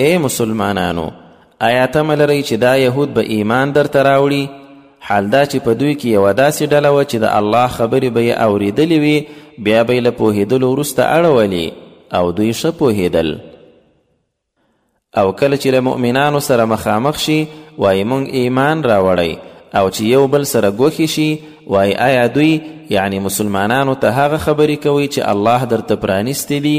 اې مسلمانانو آیا تمه لرئ چې دا یهود به ایمان درته راوړي حال دا چې په دوی کې یوه داسې ډله وه چې د الله خبرې به یې اورېدلې وي بیا به یې له پوهېدلو وروسته اړولې او دوی ښه پوهېدل او کله چې له مؤمنانو سره مخامخ شي وایي موږ ایمان راوړی او چې یو بل سره ګوښې شي وایي آیا دوی یعنی مسلمانانو ته هغه خبرې کوي چې الله درته پرانیستې دي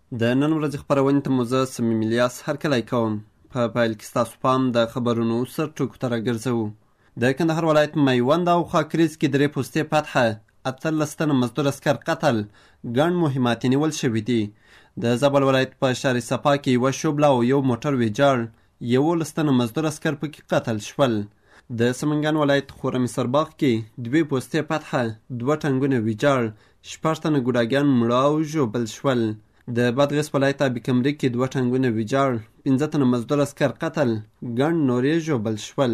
د نن ورځې خپرونې ته مو زه صمیم الیاس هرکلی کوم په پیل کې ستاسو پام د خبرونو سر ټکو ته راګرځوو د کندهار ولایت میوند او خاکریز کې درې پوستې فتحه اتلس تنه مزدور اسکر قتل ګڼ مهمات نیول شوي دي د زابل ولایت په شهر صفا کې یوه شوبله او یو موټر ویجاړ یولس تنه مزدور عسکر پکې قتل شول. د سمنګان ولایت خورمې سرباغ کې دوې پوستې فتحه، دوه ټنګونه ویجاړ، شپږ تنه ګوډاګیان مړه او ژوبل شول. د بادغیس ولایت ابي کمري کې دوه ټنګونه ویجاړ، پنځه تنه مزدور عسکر قتل، ګڼ نور یې ژوبل شول.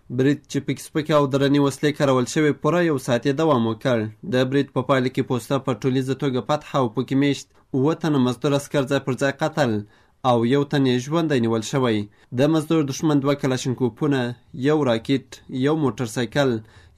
برید چې پکې سپکې او درنې وسلې کارول شوې پوره یو ساعت یې دوام وکړ. د برید په پایله کې پوسته په ټولیزه توګه فتح او پکې میشت اووه تنه مزدور عسکر ځای پر ځای قتل او یو تن یې ژوندی نیول شوی. د مزدور دښمن دوه کلاشینکوفونه، یو راکټ، یو موټر سایکل،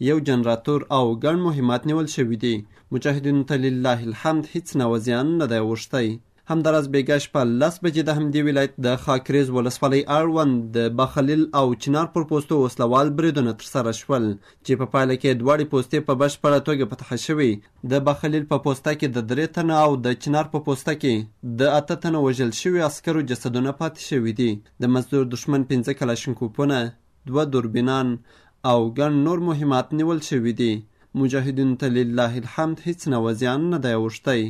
یو جنراتور او ګڼ مهمات نیول شوي دي. مجاهدینو ته لله الحمد هیڅ نوع زیان نه دی اوښتی. همداراز بېګا شپه لس بجې د همدې ولایت د خاکرېز ولسوالۍ اړوند د باخلیل او چنار پر پوستو وسله وال بریدونه ترسره شول چې په پایله کې دواړې پوستې په بشپړه توګه فتح شوې. د باخلیل په پوسته کې د درې تنه او د چنار په پوسته کې د اته تنه وژل شویو عسکرو جسدونه پاتې شوي دي. د مزدور دښمن پنځه کلاشینکوپونه، دوه دوربینان او ګڼ نور مهمات نیول شوي دي. مجاهدینو ته لله الحمد هیڅ نوع زیان نه دی اوښتی.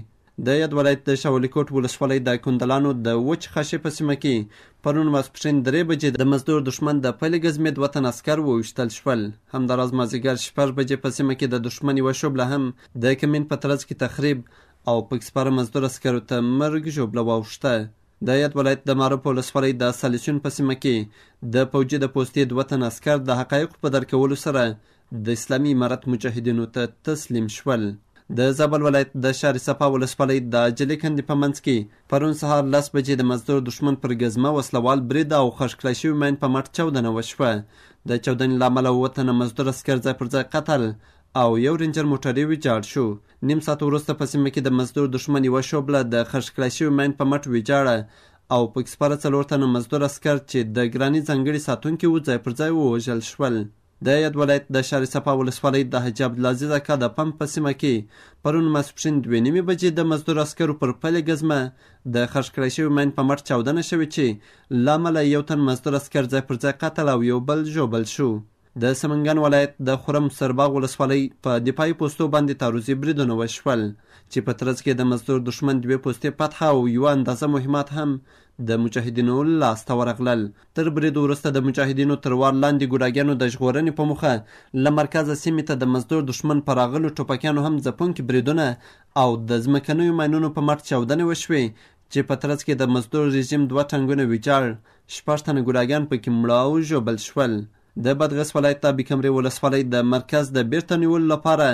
د یاد ولایت د شاولیکوټ ولسوالۍ د کندلانو د وچ خشې په سیمه کې پرون ماسپښین درې بجې د مزدور دښمن د پلې ګزمېد وطن عسکر وویشتل شول. همداراز مازیګر شپږ بجې په سیمه کې د دښمن یوه شوبله هم د کمین په ترڅ کې تخریب او پکې سپاره مزدور عسکرو ته مرګ ژوبله واوښته. د یاد ولایت د معروف ولسوالۍ د سالیسیون په سیمه کې د پوجي د پوستې دوه تنه عسکر د حقایقو په درک کولو سره د اسلامي امارت مجاهدینو ته تسلیم شول. د زابل ولایت د شهر صفا ولسوالۍ د عجلې کندې په منځ کې پرون سهار لس بجې د مزدور دښمن پر ګزمه وسله وال برید او خښ کړای شوي ماین په مټ چاودنه وشوه. د چاودنې له امله اووه تنه مزدور عسکر ځای پر ځای قتل او یو رینجر موټر یې ویجاړ شو. نیم ساعت وروسته په سیمه کې د مزدور دښمن یوه شوبله د خښ کړای شوي ماین په مټ ویجاړه او پکې سپاره څلور تنه مزدور عسکر چې د ګراني ځانګړي ساتونکي وو ځای پر ځای ووژل شول. د ید ولایت د شار صفا ولسوالۍ د حاجي عبدالعزیز اکا د پمپ په سیمه کې پرون ماسپښین دوې نیمې بجې د مزدور عسکرو پر پلې ګزمه د خښ کړای شوي ماین په مټ چاودنه شوې چې له امله یو تن مزدور عسکر ځای پر ځای قتل او یو بل ژوبل شو. د سمنګان ولایت د خرم سرباغ ولسوالۍ په دفاعي پوستو باندې تعرضي بریدونه وشول چې په ترڅ کې د مزدور دښمن دوې پوستې فتح او یوه اندازه مهمات هم د مجاهدینو لاس ته ورغلل تر برید وروسته د مجاهدینو تر وار لاندې ګوډاګیانو د ژغورنې په موخه له مرکزه سیمې ته د مزدور دښمن په راغلو ټوپکیانو هم ځپونکي بریدونه او د ځمکنیو ماینونو په مټ چاودنې وشوې چې په ترڅ کې د مزدور رژیم دوه ټانګونه ویجاړ شپږ تنه ګوډاګیان پکې مړه او ژوبل شول د بادغیس ولایت د بیکمرې ولسوالۍ د مرکز د بیرته نیولو لپاره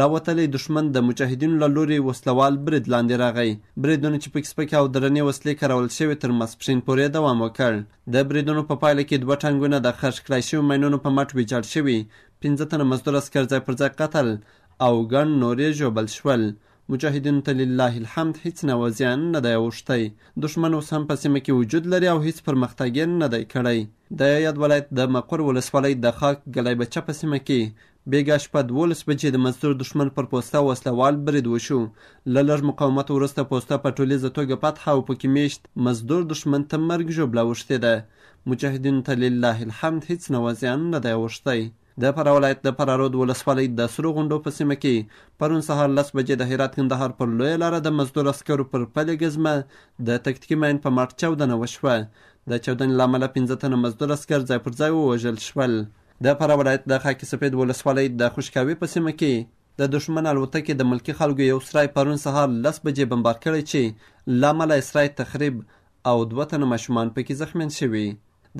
راوتلی دښمن د مجاهدینو له لوري وسلوال برید لاندې راغی بریدونو چې پکې سپکې او درنې وسلې کارول شوې تر ماسپښین پورې دوام وکړ د بریدونو په پایله کې دوه ټانګونه د خرج کړای شوي ماینونو په مټ ویجاړ شوي پنځه تنه مزدور عسکر ځای پر ځای قتل او ګڼ نور یې ژوبل شول مجاهدینو ته لله الحمد هیڅ نوع زیان نه دی اوښتی. دښمن اوس هم په سیمه کې وجود لري او هیڅ پرمختګ یې نه دی کړی. د یاد ولایت د مقر ولسوالۍ د خاک ګلی بچه په سیمه کې بېګا شپه دوولس بجې د مزدور دښمن پر پوسته وسله وال برید وشو. له لږ مقاومت وروسته پوسته په ټولیزه توګه فتح او پکې مېشت مزدور دښمن ته مرګ ژوبله اوښتې ده. مجاهدینو ته لله الحمد هیڅ نوع زیان نه دی اوښتی. د فراه ولایت د فراه رود ولسوالۍ د سرو غونډو په سیمه کې پرون سهار لس بجې د هرات کندهار پر لویه لاره د مزدور عسکرو پر پلې ګزمه د تکتیکي ماین په مټ چاودنه وشوه. د چاودنې له امله پنځه تنه مزدور عسکر ځای پر ځای ووژل شول. د فراه ولایت د خاک سپید ولسوالۍ د خوشکاوي په سیمه کې د دښمن الوتکې د ملکي خلکو یو سرای پرون سهار لس بجې بمبار کړی چې له امله یې سرای تخریب او دوه تنه ماشومان پکې زخمیان شوي.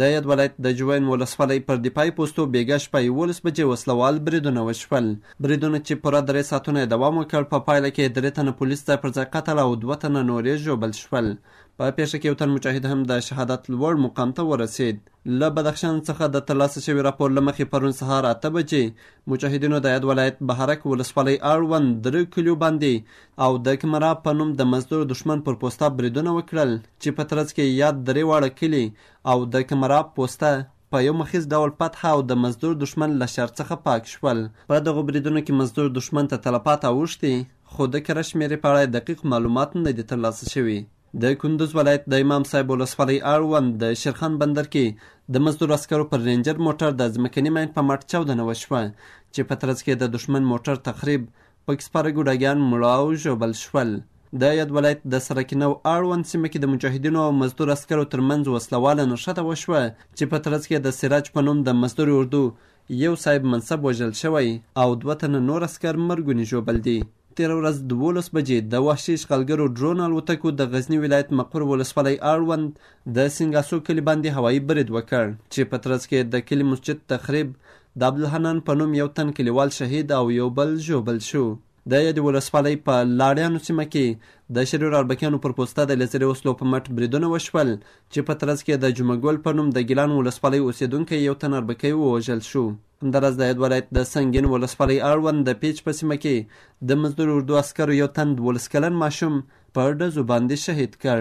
د یاد ولایت د جوین ولسوالۍ پر دفاعي پوستو بېګا شپه یوولس بجې وسله وال بریدونه وشول. بریدونو چې پوره درې ساعتونه یې دوام وکړ، په پایله کې درې تنه پولیس ځای پر ځای قتل او دوه تنه نور یې ژوبل شول. په پېښه کې یو تن مجاهد هم د شهادت لوړ مقام ته ورسېد. له بدخشان څخه د ترلاسه شوي راپور له مخې پرون سهار اته بجې مجاهدینو د یاد ولایت بهارک ولسوالۍ اړوند درو کلیو باندې او د کمرا په نوم د مزدور دښمن پر پوسته بریدونه وکړل چې په ترڅ کې یاد درې واړه کلي او د کمرا پوسته په یو مخیز ډول فتح او د مزدور دښمن له شر څخه پاک شول. په دغو بریدونو کې مزدور دښمن ته تلفات اوښتي خو د کره شمېرې په اړه یې دقیق معلومات نه دي ترلاسه شوي. د کندوز ولایت د امام صاحب ولسوالۍ اړوند د شیرخان بندر کې د مزدور عسکرو پر رینجر موټر د ځمکني مین په مټ چاودنه وشوه چې په ترڅ کې د دښمن موټر تخریب پکې سپاره ګوډاګیان مړه او ژوبل شول. د یاد ولایت د سرکینه او اړوند سیمه کې د مجاهدینو او مزدور عسکرو ترمنځ وسله واله نښته وشوه چې په ترڅ کې د سراج په نوم د مزدور اردو یو صاحب منصب وژل شوی او دوه تنه نور عسکر مرګوني ژوبل دي. تېره ورځ دولس بجې د وحشي اشغالګرو ډرون الوتکو د غزني ولایت مقر ولسوالۍ اړوند د سنګاسو کلي باندې هوایي برید وکړ چې په ترڅ کې د کلي مسجد تخریب د عبدالحنان په نوم یو تن کلیوال شهید او یو بل ژوبل شو. د یادې ولسوالۍ په لاړیانو سیمه کې د شریر اربکیانو پر پوسته د لیزري وسلو په مټ بریدونه وشول چې په ترڅ کې د جمعه ګل په نوم د ګیلان ولسوالۍ اوسېدونکی یو تن اربکی ووژل شو. همداراز د یاد ولایت د سنګین ولسوالۍ اړوند د پیچ په سیمه کې د مزدور اردو عسکرو یو تن دوولس کلن ماشوم په ډزو باندې شهید کړ.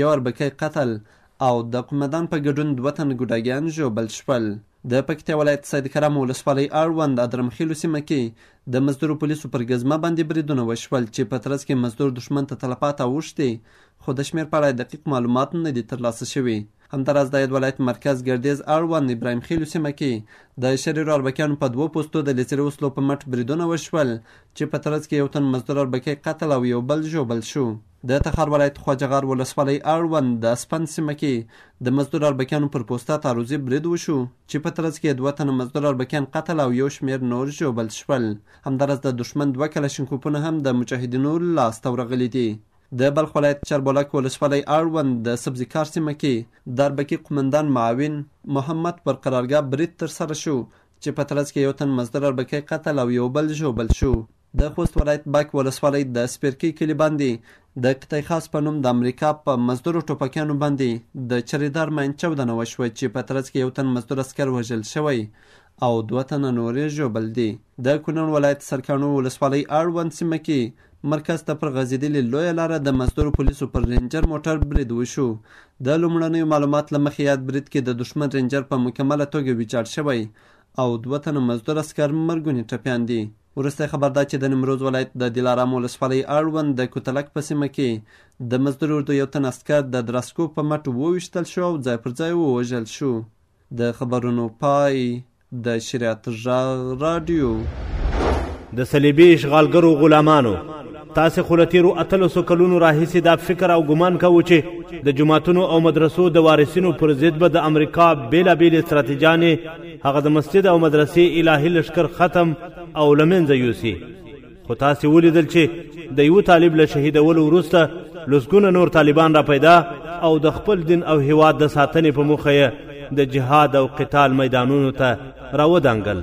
یو اربکی قتل او د قومندان په ګډون دوه تنه ګوډاګیان ژوبل شول. د پکتیا ولایت سیدکرم ولسوالۍ اړوند ادرمخیلو سیمه کې د مزدورو پولیسو پر ګزمه باندې بریدونه وشول چې په ترڅ کې مزدور دښمن ته تلفات اوښتي خو د شمېر په اړه دقیق معلومات نه دي ترلاسه شوي. همداراز د یاد ولایت مرکز ګردیز اړوند ابراهیم خیلو سیمه کې د شریرو اربکیانو په دوو پوستو د لیزري وسلو په مټ بریدونه وشول چې په ترڅ کې یو تن مزدور اربکی قتل او یو بل ژوبل شو. د تخار ولایت خواجه غار ولسوالۍ اړوند د اسپند سیمه کې د مزدور اربکیانو پر پوسته تعرضي برید وشو چې په ترڅ کې دوه تنه مزدور اربکیان قتل او یو شمېر نور ژوبل شول. همداراز د دښمن دوه کلاشینکوپونه هم د مجاهدینو لاس ته ورغلي دي. د بلخ ولایت چربولک ولسوالۍ اړوند د سبزي کار سیمه کې د اربکي قومندان معاون محمد پر قرارګاه برید ترسره شو چې په ترڅ کې یو تن مزدور اربکی قتل او یو بل ژوبل شو. د خوست ولایت باک ولسوالۍ د سپېرکۍ کلي باندې د قطعه خاص په نوم د امریکا په مزدورو ټوپکیانو باندې د چریدار ماین چاودنه وشوه چې په ترڅ کې یو تن مزدور عسکر وژل شوی او دوه تنه نور یې ژوبل دي د کونړ ولایت سرکاڼو ولسوالۍ اړوند سیمه کې مرکز ته پر غځېدلې لویه لاره د مزدور پولیسو پر رینجر موټر برید وشو د لومړنیو معلومات له مخې یاد برید کې د دښمن رینجر په مکمله توګه ویجاړ شوی او دوه تنه مزدور عسکر مرګوني ټپیان دي وروستی خبر دا چې د نیمروز ولایت د دلارام ولسوالۍ اړوند د کوتلک په سیمه کې د مزدور اردو یو تن عسکر د درسکو په مټ وویشتل شو او ځای پر ځای ووژل شو. د خبرونو پای د شریعت غږ راډیو. د صلیبي اشغالګرو غلامانو تاسو خو له تیرو اتلسو کلونو راهیسې دا فکر او ګمان کوو چې د جوماتونو او مدرسو د وارثینو پر ضد به د امریکا بېلابېلې ستراتیژانې هغه د مسجد او مدرسې الهي لشکر ختم او لمنځه یوسي خو تاسو ولیدل چې د یو طالب له شهیدولو وروسته لسګونه نور طالبان را پیدا او د خپل دین او هیواد د ساتنې په موخه یې د جهاد او قتال میدانونو ته راودانګل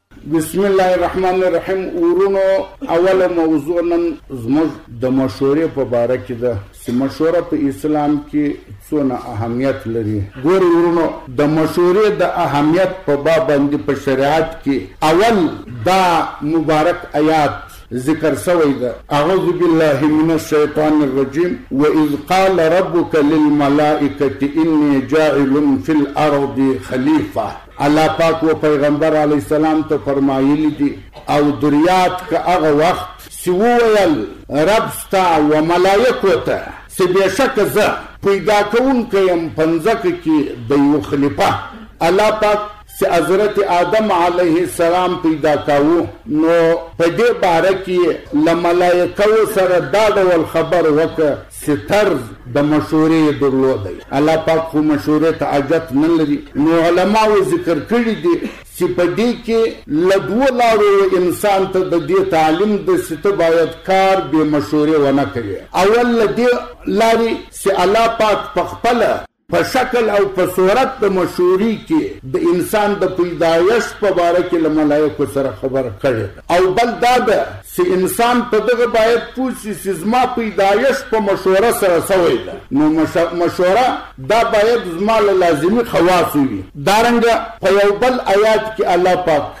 بسم الله الرحمن الرحیم ورونو اوله موضوع نن زموږ د مشورې په باره کې ده چې مشوره په اسلام کې څونه اهمیت لري ګوري ورونو د مشورې د اهمیت په باب باندې په شریعت کې اول دا مبارک آیات ذکر سوی ده اعوذ بالله من الشیطان الرجیم واذ قال ربك للملائکه انی جاعل فی الارض خلیفه الله پاک و پیغمبر علیه السلام ته فرمایلی دي او دریات که هغه وخت چې وویل رب ستا و ملایکو ته چې بېشکه زه پیدا کوونکی یم په مځکه کې د یو خلیفه الله پاک چې حضرت آدم علیه السلام پیدا کاوه نو په دې باره کې له ملایکو سره دا ډول خبر وکړ سټر د مشورې یې درلودی الله پاک خو مشورې ته حاجت نه لري نو علماو ذکر کړي دي چې په دې کې له دوو لارو انسان ته د دې تعلیم د چې ته باید کار بې مشورې ونه کوې اول له دې لارې چې الله پاک په خپله په شکل او په صورت د مشوري کي د انسان د پيدايښت په باره کي له ملايکو سره خبره کړې ده او بل دا ده چي انسان په دغه بايد پوه سي چي زما پيدايښت په مشوره سره سوی ده نو مشوره دا بايد زما له لازمي خواصو وي دارنګه په يو بل ايات کي الله پاک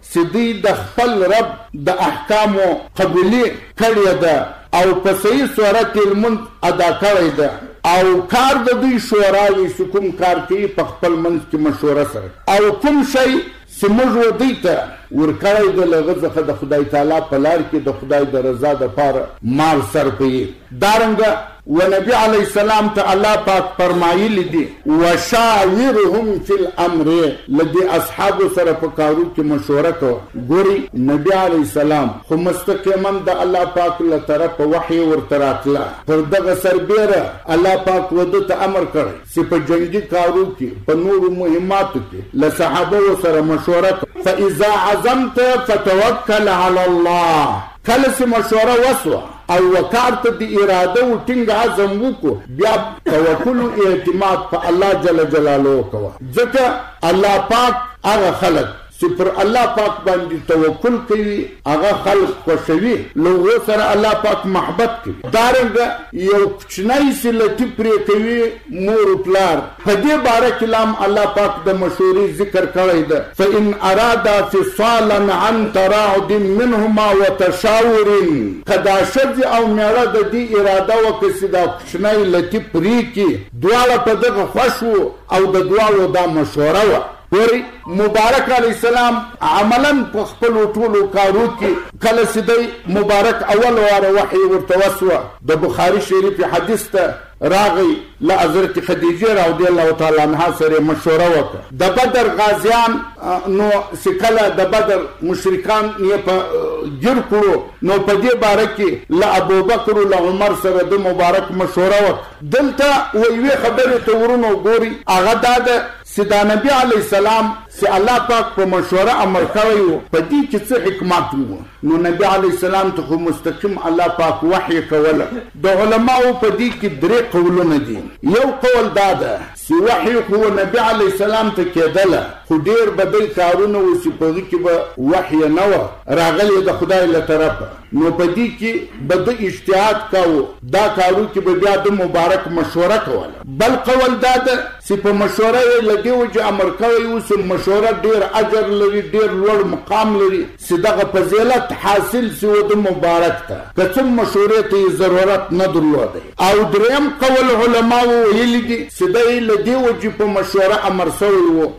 چې دوی د خپل رب د احکامو قبولي کړې ده او په صحیح صورت یې لمونځ ادا کړی ده او کار د دوی شورا وي چې کوم کار کوي په خپل منځ کې مشوره سره او کوم شی چې موږ و دوی ته ورکړی ده له هغه څخه د خدای تعالی په لار کې د خدای د رضا دپاره مال صرفوي. دارنګه ونبی علیه السلام ته الله پاک فرمایلي دي، وشاورهم فی الامر، له دې اصحابو سره په کارو کې مشوره کوه، ګورئ نبی علیه السلام خو مستقیما د الله پاک له طرفه وحی ورته راتله، پر دغه سربیره الله پاک وده ته امر کړی چې په جنګي کارو کې، په نورو مهماتو کې له صحابه وو سره مشوره کوه، فاذا عزمت فتوکل علی الله، کله چې مشوره وسوه او یوه کار ته دې اراده او ټینګ عزم وکړو بیا توکل او اعتماد په الله جل جلاله کوه ځکه الله پاک هغه خلک چې پر الله پاک باندې توکل کوي هغه خلک خوشوي له هغو سره الله پاک محبت کوي دارنګه یو کوچنی سلټي پرې کوي مور پلار په دې باره کې لا هم الله پاک د مشورې ذکر کړی ده. فإن أرادا فصالا عن تراض منهما وتشاور، که دا ښځې او مېړه د دې اراده وکړه چې دا کوچنی لتي پرې کړي، دواړه په دغه خوښ وو او د دواړو دا مشوره وه. ګورئ! مبارک علیه السلام عملاً په خپلو ټولو کارو کې کله چې دی مبارک اول واره وحی ورته وشوه، د بخاري شریف حدیث ده، راغی له حضرت خدیجې راضی الله تعالی عنها سره یې مشوره وکړه د بدر غازیان نو چې کله د بدر مشرکان یې په ګیر کړو نو په دې باره کې له ابوبکر له عمر سره د مبارک مشوره وکړه دلته و یوې خبرې ته ورونو ګوري هغه دا ده سي دنبي عليه السلام سي الله پاک په مشوره امر کړی وو په دي کي څه حکمت وو نو نبي عليه السلام ته خو مستقيم الله پاک وحي کوله د علماو په دي کي درې قولونه دي يو قول دا ده سي وحي خو نبي عليه السلام ته کېدله خو ډېر بدل کارونه وو سي په هغه کي به وحي نه وه راغلې د خدای له طرفه نو په دي کي به ده اجتهاد کاوه، دا کارو کي به بيا ده مبارک مشوره کوله، بل قول دا ده چي په مشوره يې له دې وجي امر کړی وو چي مشوره ډېر اجر لري، ډېر لوړ مقام لري چي دغه فضيلت حاصل سي و ده مبارک ته که څه مشورې ته يې ضرورت نه درلودی او درېم قول علماوو ويلي دي چي ده يې له دې وجي په مشوره امر سوی وو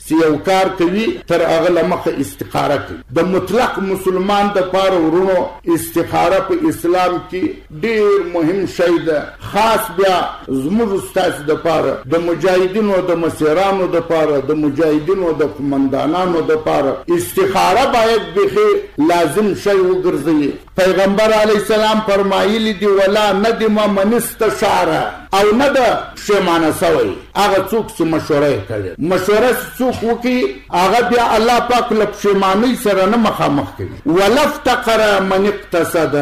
څه یو کار کوي تر هغه له مخه استخاره کوي د مطلق مسلمان د پاره ورونو استخاره په اسلام کې ډیر مهم شی ده خاص بیا زموږ ستاسو د پاره د مجاهدینو د مسیرانو د پاره د مجاهدینو د قومندانانو د پاره استخاره باید به لازم شی وګرځي پیغمبر علیه السلام فرمایلي دي، ولا نه دي مه من استشاره او نه ده پښېمانه شوی هغه څوک چې مشوره یې کړې ده. مشوره چې څوک وکړي هغه بیا الله پاک له پښېمانۍ سره نه مخامخ کوي. ولا افتقر من اقتصد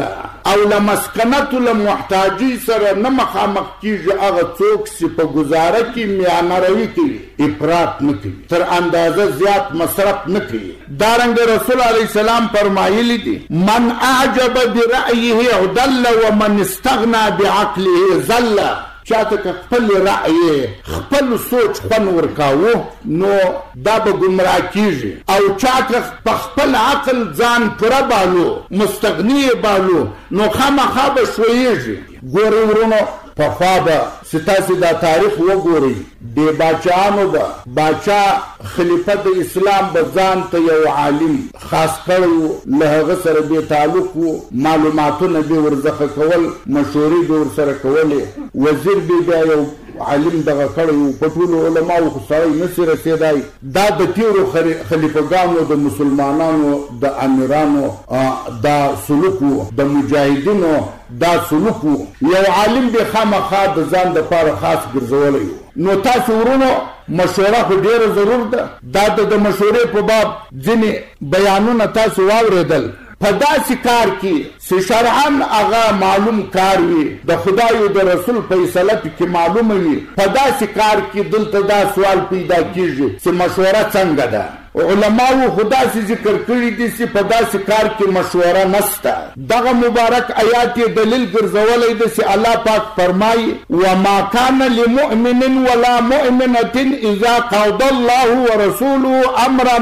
او له مسکنتو له محتاجۍ سره نه مخامخ کېږي هغه څوک چې په ګوزاره کې میانه روي کوي. افراط نه کوي، تر اندازه زیات مصرف نه کوي. دارنګه رسول علیه السلام فرمایلي دي، من اعجب برایه اعدل ومن استغنا بعقله ذل، چاته که خپل رای، خپل سوچ خوند ورکاوه نو دا به ګمراه کیږي او چاته په خپل عقل ځان پوره بالو، مستغني، یې بالو نو خامخا به ښویږي. ګورئ ورونو! پخوا به چې تاسې دا تاریخ وګورئ بې باچاانو به باچا خلیفه د اسلام به ځان ته یو عالم خاص کړی وو له هغه سره بې تعلق وو معلوماتونه بې ورځخه کول مشورې بې ورسره کولې وزیر بې بیا یو عالم دغه کړی وو په ټولو علماوو خو سړی نه سي رسیدای دا د تیرو خلیفه ګانو د مسلمانانو د امیرانو دا سلوک وو د مجاهدینو دا سلوک وو یو عالم به خامخا د ځان د پاره خاص ګرځولی وو نو تاسو ورونو مشوره خو ډیره ضرور ده دا د د مشورې په باب ځینې بیانونه تاسو واوریدل په داسې کار کې چې شرعا هغه معلوم کار وي د خدای او د رسول فیصله پکې معلومه وي په داسې کار کې دلته دا سوال پیدا کیږي چې مشوره څنګه ده علماوو خو داسې ذکر کړي دي چې په داسې کار کې مشوره نشته. دغه مبارک آیات یې دلیل ګرځولی دی چې الله پاک فرمایي، وما کان لمؤمن ولا مؤمنة اذا قضی الله ورسوله امرا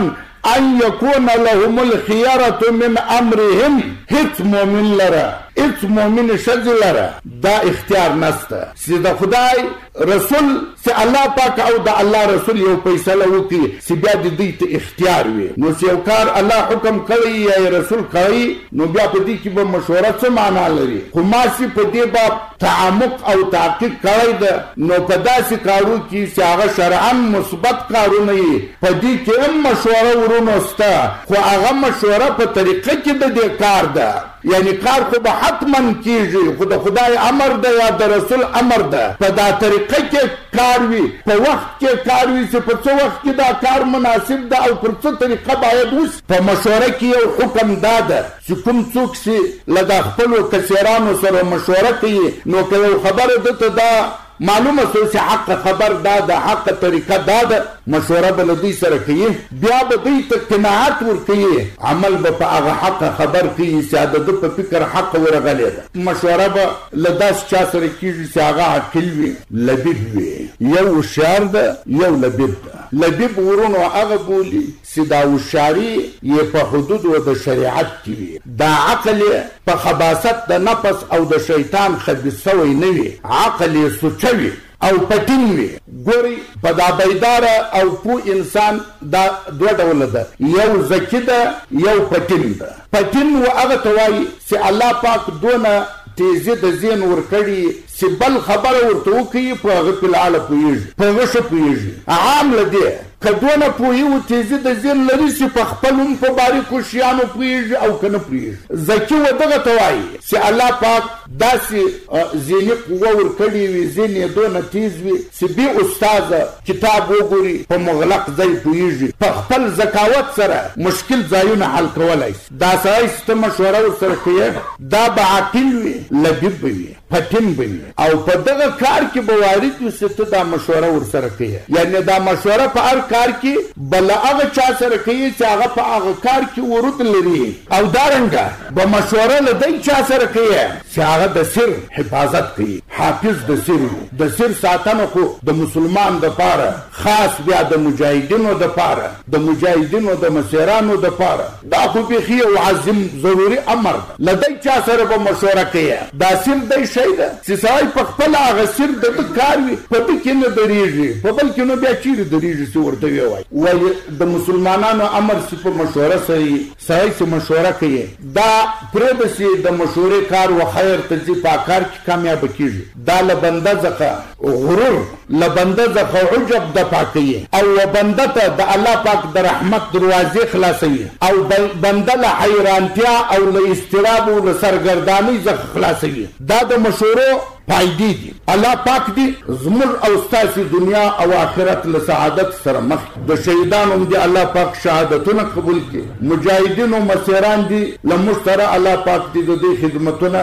ان یکون لهم الخیرة من امرهم هیڅ مؤمن لره، هیڅ مؤمنې ښځې لره دا اختیار نشته سی د خدای رسول سی الله پاک او د الله رسول یو فیصله وکړي سی بیا د دوی ته اختیار وي نو سی یو کار الله حکم کړی یا رسول کړی نو بیا په دې کې به مشوره څه معنا لري خو ما سی په دې باب تعمق او تحقیق کړی ده نو په داسې کارو کې چې هغه شرعا مثبت کارونه یي په دې کې هم مشوره ورونو سته خو هغه مشوره په طریقه کې د دې کار ده یعنی کار خو به حتما کیږی خو د خدای امر ده یا د رسول امر ده په دا طریقه کې کار وی په وخت کې کار وی چې په څه وخت کې دا کار مناسب ده او پر څه طریقه باید وسی په مشوره کې یو حکم دا ده چې کوم څوک چې له دا خپلو کشیرانو سره مشوره کوي نو که یو خبره ده ته دا معلومه شوه چې حق خبر دا ده، حق طریقه دا ده. مشوره به له دوی سره کوي، بیا به دوی ته قناعت ورکوي، عمل به په هغه حق خبر کوي چې د ده په فکر حق ورغلې ده. مشوره به له داسې چا سره کېږي چې هغه عاقل وي، لبیب وي. یو هوښیار ده، یو لبیب ده. لبیب وروڼو هغه بولي. چې دا هوښیاري یې په حدود و د شریعت کې وي، دا عقل یې په خباثت د نفس او د شیطان خبیث شوی نه وي، عقل یې سوچه وي او پټین وي. ګورئ! په دا بیدار او پوه انسان دا دوه ډوله ده، یو ذکي ده، یو پټین ده. پټین و هغه ته وایي چې الله پاک دونه تیزي د ذهن ورکړي چې بل خبره ورته وکړي په هغه پلاړه پوهیږي، په هغه ښه پوهیږي. عام له دې که دونه پوهي و تيزي د زين لري سي په خپل هم په باريکو شيانو پوهيږي او که نه پوهيږي ذکي و دغه ته وايي سي الله پاک داسي زيني قوه ور کړي وي زين يې دونه تيز وي سي بي استاذه کتاب و ګوري په مغلق ځای پوهيږي په خپل ذکاوت سره مشکل ځايونه حل کولای سي دا سړی سي ته مشوره ور سره کيې دا به عاقل وي لبيب به وي. په ټيم به وي او په دغه کار کې به وارد وي چې ته دا مشوره ورسره کوې، يعنې دا مشوره په هر کار کې به له هغه چا سره کوې چې هغه په هغه کار کې ورود لري او دارنګه به مشوره له دې چا سره کوې چې هغه د سر حفاظت کوي، حافظ د سر وي، د سر ساتنه خو د مسلمان دپاره خاص بيا د مجاهدينو دپاره، د مجاهدينو د مسيرانو دپاره، دا خو بیخی یو عظیم ضروری امر ده له دی چا سره به مشوره کیی دا سیر دی شی ده چی سړی په خپله هغه سیر دده کار وی په ده کی نه دریږی په بل کی نو بیا چیری دریږی چی ورته وی وایی ولی د مسلمانانو امر چی په مشوره سره یی سړی چی مشوره کیی دا پریده چی د مشوری کار وخیر ته ځی په کار کی کامیابه کیږی دا له بنده ځخه غرور له بنده ځخه عجب دفع کوي او بنده ته د الله پاک د رحمت دروازې خلاصوي او بنده له حیرانتیا او له اضطراب او له سرګردانۍ ځخه خلاصوي دا د مشورو فایدې دي الله پاک دې زموږ او ستاسې دنیا او آخرت له سعادت سره مخ د شهیدانو هم دې الله پاک شهادتونه قبول کړي مجاهدینو مسیران دي له موږ سره الله پاک دې د دوی خدمتونه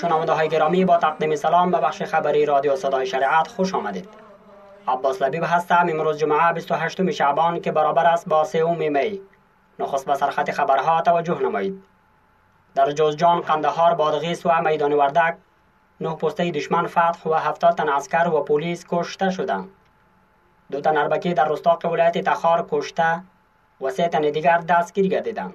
شنونده های گرامی با تقدیم سلام به بخش خبری رادیو صدای شریعت خوش آمدید عباس لبیب هستم امروز جمعه 28 شعبان که برابر است با 3 می نخست به سرخط خبرها توجه نمایید در جوزجان قندهار بادغیس و میدان وردک نه پسته دشمن فتح و هفتاد تن عسکر و پلیس کشته شدند دو تن اربکی در رستاق ولایت تخار کشته و سه تن دیگر دستگیر گردیدند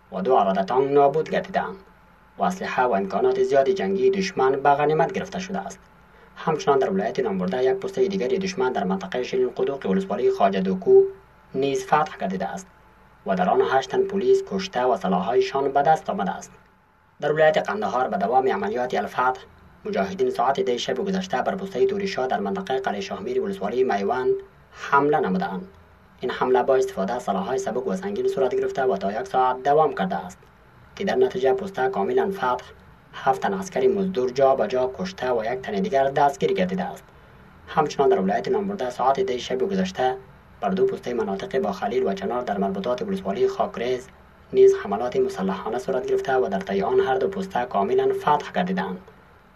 و دو عرده تانک نابود گردیده اند و اسلحه و امکانات زیاد جنگی دشمن به غنیمت گرفته شده است همچنان در ولایت نامبرده یک پوسته دیگر دشمن در منطقه شیرین قدوق ولسوالی خواجه دوکو نیز فتح گردیده است و در آن هشت تن پلیس کشته و سلاحهایشان به دست آمده است در ولایت قندهار به دوام عملیات الفتح مجاهدین ساعت ده شب گذشته بر بسته دوریشا در منطقه قلعه شاهمیر ولسوالی میوان حمله نمودهاند این حمله با استفاده از سلاحهای سبک و سنگین صورت گرفته و تا یک ساعت دوام کرده است که در نتیجه پوسته کاملا فتح هفت تن مزدور جا به جا کشته و یک تن دیگر دستگیر گردیده است همچنان در ولایت نامبرده ساعت ده شب گذشته بر دو پسته مناطق با خلیل و چنار در مربوطات ولسوالی خاکریز نیز حملات مسلحانه صورت گرفته و در طی آن هر دو پوسته کاملا فتح گردیدند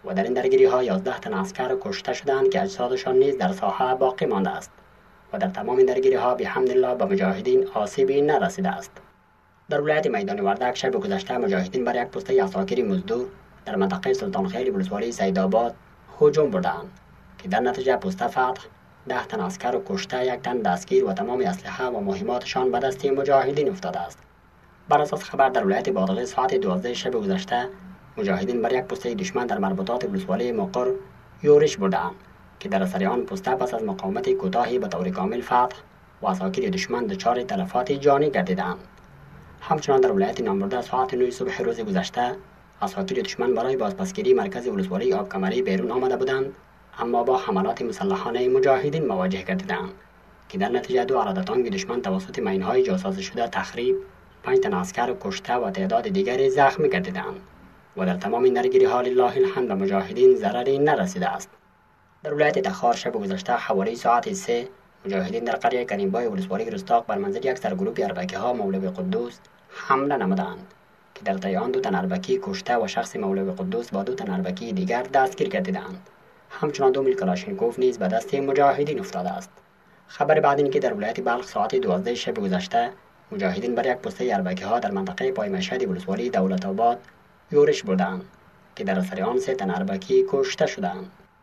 و در این درگیری ها یازده تن عسکر کشته شدند که اجسادشان نیز در ساحه باقی مانده است و در تمام این درگیری ها بحمدالله به مجاهدین آسیبی نرسیده است در ولایت میدان وردک شب گذشته مجاهدین بر یک پوسته عساکری مزدور در منطقه سلطان خیلی ولسوالی سیدآباد هجوم بردند که در نتیجه پوسته فتح ده تن و کشته یک تن دستگیر و تمام اسلحه و مهماتشان به دست مجاهدین افتاده است بر اساس خبر در ولایت بادغی ساعت 12 شب گذشته مجاهدین بر یک پسته دشمن در مربوطات ولسوالی مقر یورش بردهاند که در اثر آن پسته پس از مقاومت کوتاهی به طور کامل فتح و اساکیر دشمن دچار تلفات جانی گردیدهاند همچنان در ولایت نامبرده ساعت 9 صبح روز گذشته اساکیر دشمن برای بازپسگیری مرکز ولسوالی آبکمری بیرون آمده بودند اما با حملات مسلحانه مجاهدین مواجه گردیدند که در نتیجه دو عرادتانگ دشمن توسط مینهای جاسازی شده تخریب پنج تن اسکر کشته و تعداد دیگری زخمی گردیدند و در تمام درگیری حال الله الحمد مجاهدین ضرری نرسیده است در ولایت تخار شب گذشته حوالی ساعت سه مجاهدین در قریه کنیمبای ولسوالی رستاق بر منزل یک سرگروپ اربکی ها مولوی قدوس حمله نمودند که در دیان دو تن اربکی کشته و شخص مولوی قدوس با دو تن اربکی دیگر دستگیر گردیده اند. همچنان دو میل کلاشینکوف نیز به دست مجاهدین افتاده است. خبر بعد اینکه در ولایت بلخ ساعت 12 شب گذشته مجاهدین بر یک پسته اربکی ها در منطقه پای مشهد ولسوالی دولت آباد یورش بردند که در اثر آن سه تن اربکی کشته شدند.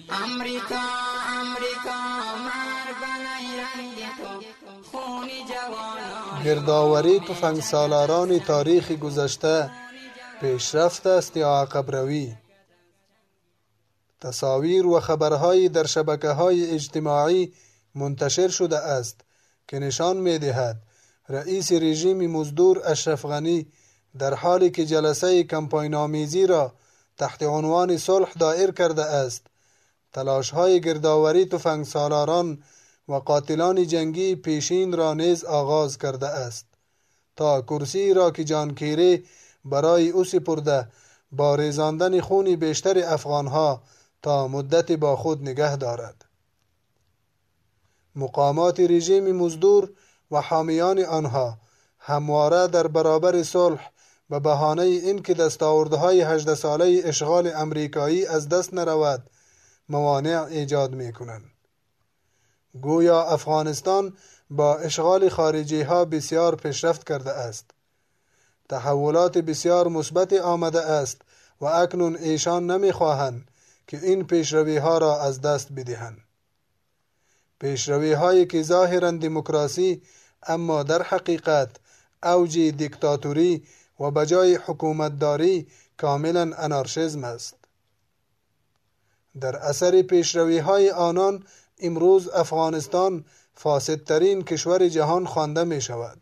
امریکا امریکا مار بنا ایران دی تو خونی جوانان گرداوری تفنگ سالاران تاریخ گذشته پیشرفت است یا عقب روی تصاویر و خبرهای در شبکه های اجتماعی منتشر شده است که نشان می دهد، رئیس رژیم مزدور اشرف غنی در حالی که جلسه کمپاینآمیزی را تحت عنوان صلح دایر کرده است، تلاشهای گردآوری تفنگسالاران و قاتلان جنگی پیشین را نیز آغاز کرده است تا کرسیی را که جان کیری برای او سپرده با ریزاندن خون بیشتر افغانها تا مدتی با خود نگه دارد. مقامات رژیم مزدور و حامیان آنها همواره در برابر صلح به بهانه اینکه دستاوردهای 18 ساله اشغال امریکایی از دست نرود موانع ایجاد می کنند. گویا افغانستان با اشغال خارجی ها بسیار پیشرفت کرده است. تحولات بسیار مثبت آمده است و اکنون ایشان نمیخواهند که این پیشروی ها را از دست بدهند. پیشروی های که ظاهرا دموکراسی اما در حقیقت اوج دیکتاتوری و به جای حکومت داری کاملا انارشیزم است. در اثر پیشروی های آنان امروز افغانستان فاسدترین کشور جهان خوانده می شود.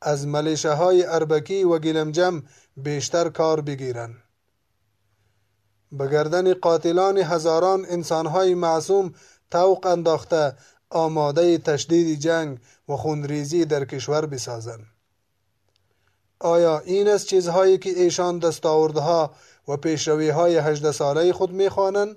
از ملیشه های اربکی و گلمجم بیشتر کار بگیرند به گردن قاتلان هزاران انسانهای معصوم توق انداخته آماده تشدید جنگ و خونریزی در کشور بسازند آیا این از چیزهایی که ایشان دستاوردها و های هجده ساله خود میخوانند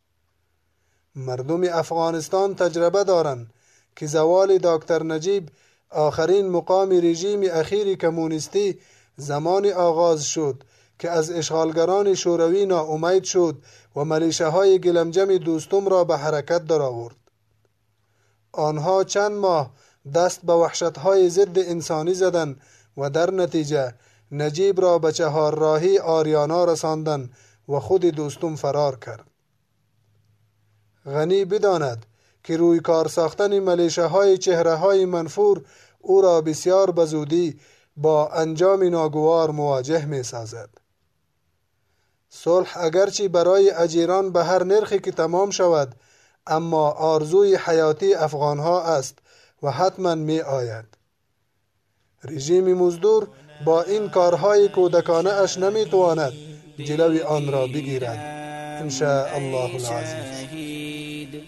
مردم افغانستان تجربه دارن که زوال داکتر نجیب آخرین مقام رژیم اخیر کمونیستی زمان آغاز شد که از اشغالگران شوروی ناامید شد و ملیشه های گلمجم دوستم را به حرکت درآورد. آنها چند ماه دست به وحشتهای ضد انسانی زدن و در نتیجه نجیب را به چهار راهی آریانا رساندن و خود دوستم فرار کرد. غنی بداند که روی کار ساختن ملیشه های چهره های منفور او را بسیار به زودی با انجام ناگوار مواجه می سازد. صلح اگرچه برای اجیران به هر نرخی که تمام شود اما آرزوی حیاتی افغانها است و حتما می آید رژیم مزدور با این کارهای کودکانه اش نمی تواند جلوی آن را بگیرد ان الله العزیز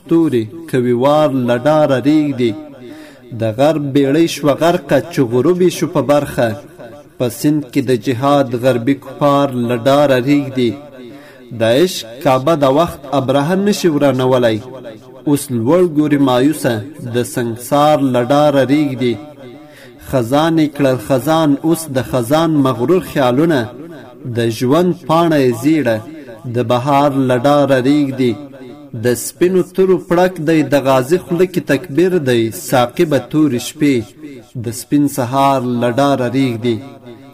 تورې کوي وار له ډاره رېږدي د غرب بېړۍ شوه غرقه چې غروب یې شو په برخه په سیند کې د جهاد غربي کفار له ډاره رېږدي د عشق کعبه د وخت ابرهه نشي ورانولی اوس لوړ ګوري مایوسه د سنګسار له ډاره رېږدي خزان یې کړل خزان اوس د خزان مغرور خیالونه د ژوند پاڼه یې زیړه د بهار له ډاره ریږدي د سپینو تورو پړک دی د غازي خوله کې تکبیر دی ساقي به تورې شپې د سپین سهار له ډاره ریږدي